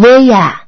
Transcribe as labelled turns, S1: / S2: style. S1: یا